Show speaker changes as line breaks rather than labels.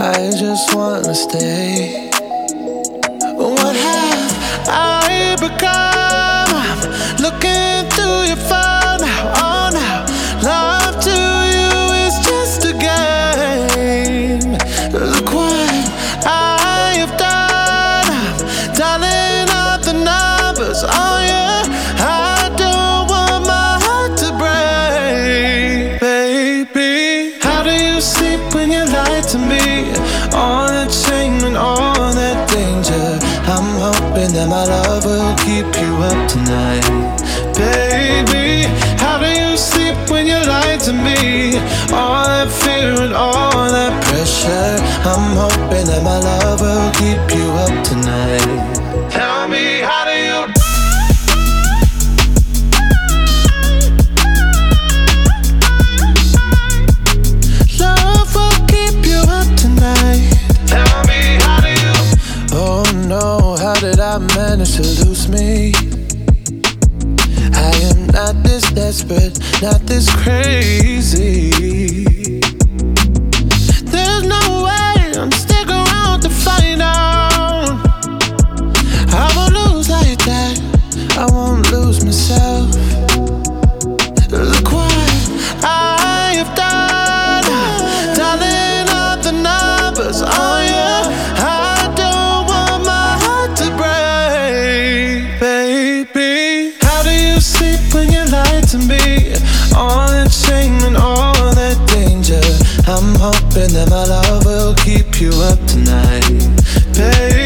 I just wanna stay. What have I become? Pressure. I'm hoping that my love will keep you up tonight. Tell me, how do you? Love will keep you up tonight. Tell me, how do you? Oh no, how did I manage to lose me? I am not this desperate, not this crazy. You sleep when you lie to me? All that shame and all that danger. I'm hoping that my love will keep you up tonight, baby.